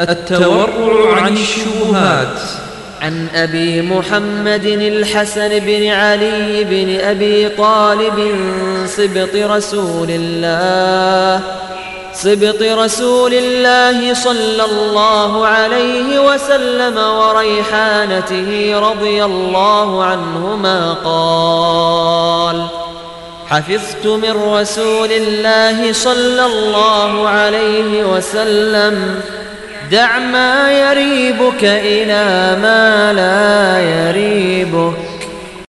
التورع عن الشبهات. عن أبي محمد الحسن بن علي بن أبي طالب صبط رسول الله صبط رسول الله صلى الله عليه وسلم وريحانته رضي الله عنهما قال حفظت من رسول الله صلى الله عليه وسلم دع ما يريبك إلى ما لا يريبك.